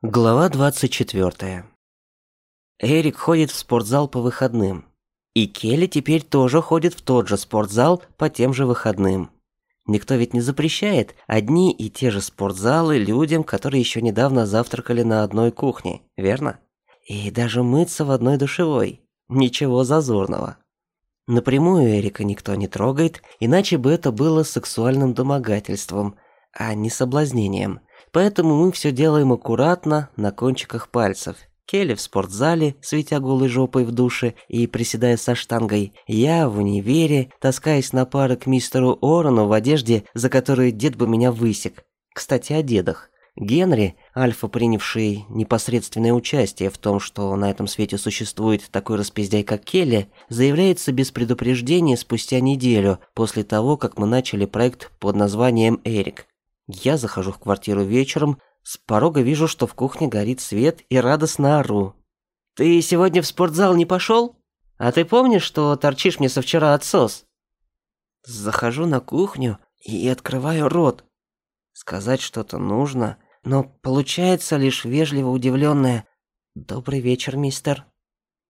Глава 24. Эрик ходит в спортзал по выходным. И Келли теперь тоже ходит в тот же спортзал по тем же выходным. Никто ведь не запрещает одни и те же спортзалы людям, которые еще недавно завтракали на одной кухне, верно? И даже мыться в одной душевой. Ничего зазорного. Напрямую Эрика никто не трогает, иначе бы это было сексуальным домогательством, а не соблазнением – Поэтому мы все делаем аккуратно, на кончиках пальцев. Келли в спортзале, светя голой жопой в душе и приседая со штангой. Я в универе, таскаясь на пары к мистеру Орону в одежде, за которую дед бы меня высек. Кстати, о дедах. Генри, альфа, принявший непосредственное участие в том, что на этом свете существует такой распиздяй, как Келли, заявляется без предупреждения спустя неделю после того, как мы начали проект под названием «Эрик». Я захожу в квартиру вечером, с порога вижу, что в кухне горит свет и радостно ору. «Ты сегодня в спортзал не пошел? А ты помнишь, что торчишь мне со вчера отсос?» Захожу на кухню и открываю рот. Сказать что-то нужно, но получается лишь вежливо удивленное «Добрый вечер, мистер».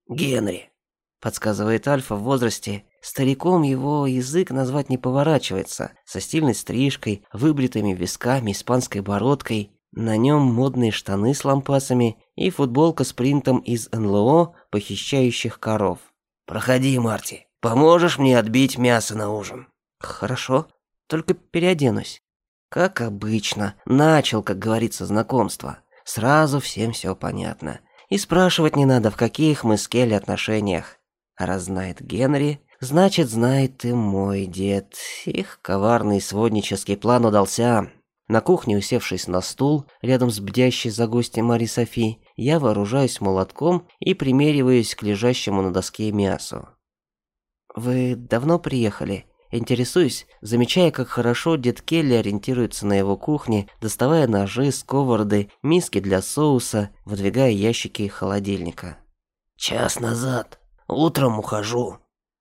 «Генри», — подсказывает Альфа в возрасте, Стариком его язык назвать не поворачивается, со стильной стрижкой, выбритыми висками, испанской бородкой. На нем модные штаны с лампасами и футболка с принтом из НЛО, похищающих коров. «Проходи, Марти. Поможешь мне отбить мясо на ужин?» «Хорошо. Только переоденусь». Как обычно, начал, как говорится, знакомство. Сразу всем все понятно. И спрашивать не надо, в каких мы с Келли отношениях. А раз знает Генри, Значит, знает и мой дед. Их коварный своднический план удался. На кухне, усевшись на стул, рядом с бдящей за гостем Мари Софи, я вооружаюсь молотком и примериваюсь к лежащему на доске мясу. «Вы давно приехали?» Интересуюсь, замечая, как хорошо дед Келли ориентируется на его кухне, доставая ножи, сковороды, миски для соуса, выдвигая ящики холодильника. «Час назад. Утром ухожу.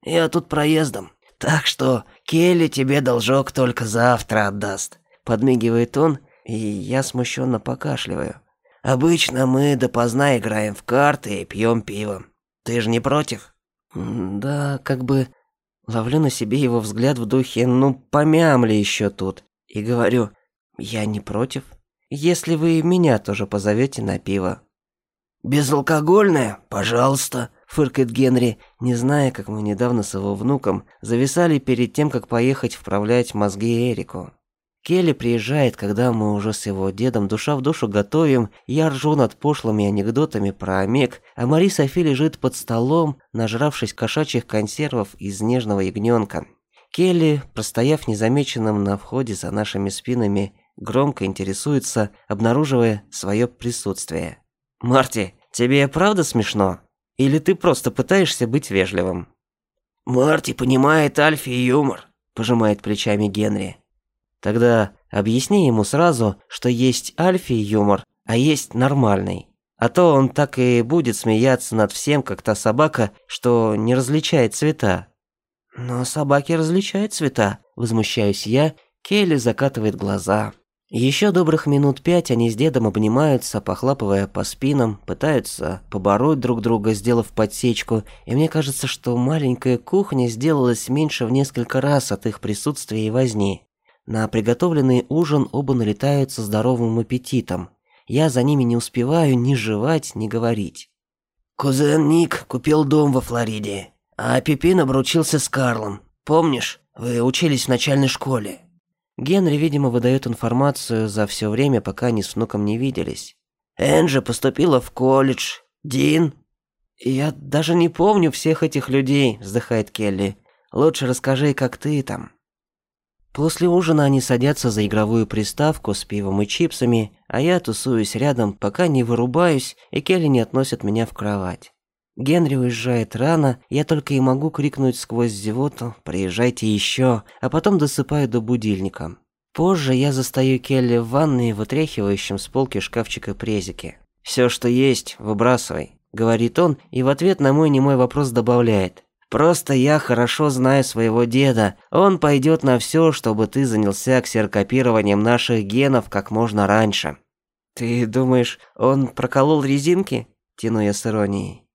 Я тут проездом. Так что Келли тебе должок только завтра отдаст. Подмигивает он, и я смущенно покашливаю. Обычно мы допоздна играем в карты и пьем пиво. Ты же не против? Да, как бы ловлю на себе его взгляд в духе, ну помямли еще тут. И говорю, я не против, если вы меня тоже позовете на пиво. Безалкогольное, пожалуйста, фыркает Генри, не зная, как мы недавно с его внуком зависали перед тем, как поехать вправлять мозги Эрику. Келли приезжает, когда мы уже с его дедом душа в душу готовим, я ржу над пошлыми анекдотами про Омег, а Мари Софи лежит под столом, нажравшись кошачьих консервов из нежного ягненка. Келли, простояв незамеченным на входе за нашими спинами, громко интересуется, обнаруживая свое присутствие. «Марти, тебе правда смешно?» Или ты просто пытаешься быть вежливым?» «Марти понимает Альфи юмор», – пожимает плечами Генри. «Тогда объясни ему сразу, что есть Альфи юмор, а есть нормальный. А то он так и будет смеяться над всем, как та собака, что не различает цвета». «Но собаки различают цвета», – возмущаюсь я. Келли закатывает глаза. Еще добрых минут пять они с дедом обнимаются, похлапывая по спинам, пытаются побороть друг друга, сделав подсечку, и мне кажется, что маленькая кухня сделалась меньше в несколько раз от их присутствия и возни. На приготовленный ужин оба налетают со здоровым аппетитом. Я за ними не успеваю ни жевать, ни говорить. «Кузен Ник купил дом во Флориде, а Пипин обручился с Карлом. Помнишь, вы учились в начальной школе?» Генри, видимо, выдает информацию за все время, пока они с внуком не виделись. Энджи поступила в колледж. Дин. Я даже не помню всех этих людей, вздыхает Келли. Лучше расскажи, как ты там. После ужина они садятся за игровую приставку с пивом и чипсами, а я тусуюсь рядом, пока не вырубаюсь, и Келли не относит меня в кровать. Генри уезжает рано, я только и могу крикнуть сквозь зевоту «Приезжайте еще», а потом досыпаю до будильника. Позже я застаю Келли в ванной, вытряхивающем с полки шкафчика презики. «Все, что есть, выбрасывай», — говорит он, и в ответ на мой немой вопрос добавляет. «Просто я хорошо знаю своего деда. Он пойдет на все, чтобы ты занялся ксерокопированием наших генов как можно раньше». «Ты думаешь, он проколол резинки?» – тяну я с иронией.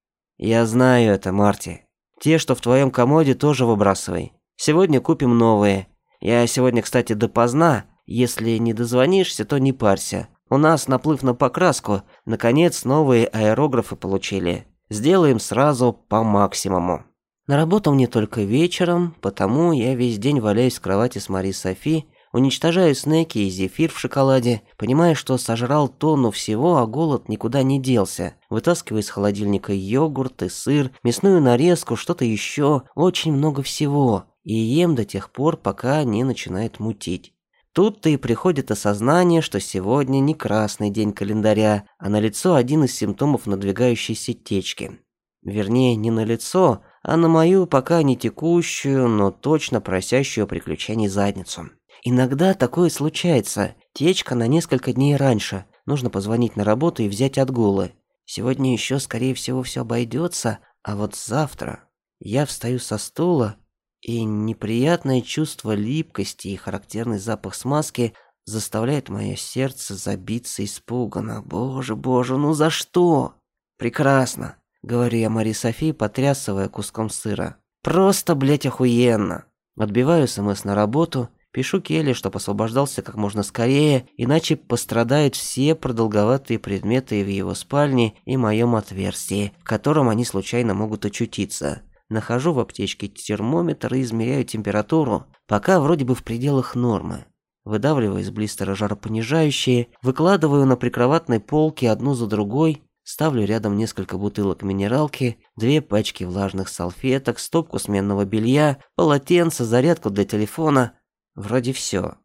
«Я знаю это, Марти. Те, что в твоем комоде, тоже выбрасывай. Сегодня купим новые. Я сегодня, кстати, допоздна. Если не дозвонишься, то не парься. У нас наплыв на покраску. Наконец, новые аэрографы получили. Сделаем сразу по максимуму». На работу мне только вечером, потому я весь день валяюсь в кровати с Мари Софи, уничтожаю снеки и зефир в шоколаде, понимая, что сожрал тонну всего, а голод никуда не делся. Вытаскиваю из холодильника йогурт и сыр, мясную нарезку, что-то еще, очень много всего. И ем до тех пор, пока не начинает мутить. Тут-то и приходит осознание, что сегодня не красный день календаря, а на лицо один из симптомов надвигающейся течки. Вернее, не на лицо, а на мою пока не текущую, но точно просящую приключений задницу. Иногда такое случается. Течка на несколько дней раньше. Нужно позвонить на работу и взять отгулы. Сегодня еще, скорее всего, все обойдется, а вот завтра я встаю со стула, и неприятное чувство липкости и характерный запах смазки заставляет мое сердце забиться испуганно. Боже, боже, ну за что? Прекрасно говорю я Мари Софи, потрясывая куском сыра. Просто, блять, охуенно. Отбиваю СМС на работу, пишу Келли, чтоб освобождался как можно скорее, иначе пострадают все продолговатые предметы в его спальне и моем отверстии, в котором они случайно могут очутиться. Нахожу в аптечке термометр и измеряю температуру, пока вроде бы в пределах нормы. Выдавливаю из блистера жаропонижающие, выкладываю на прикроватной полке одну за другой, Ставлю рядом несколько бутылок минералки, две пачки влажных салфеток, стопку сменного белья, полотенце, зарядку для телефона. Вроде все.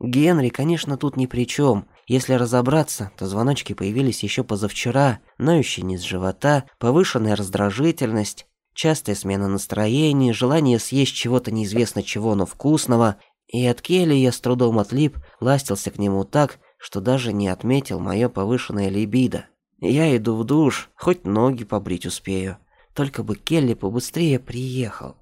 Генри, конечно, тут ни при чем. Если разобраться, то звоночки появились еще позавчера, ноющий низ живота, повышенная раздражительность, частая смена настроения, желание съесть чего-то неизвестно чего, но вкусного. И от Келли я с трудом отлип, ластился к нему так, что даже не отметил мое повышенное либидо. Я иду в душ, хоть ноги побрить успею. Только бы Келли побыстрее приехал.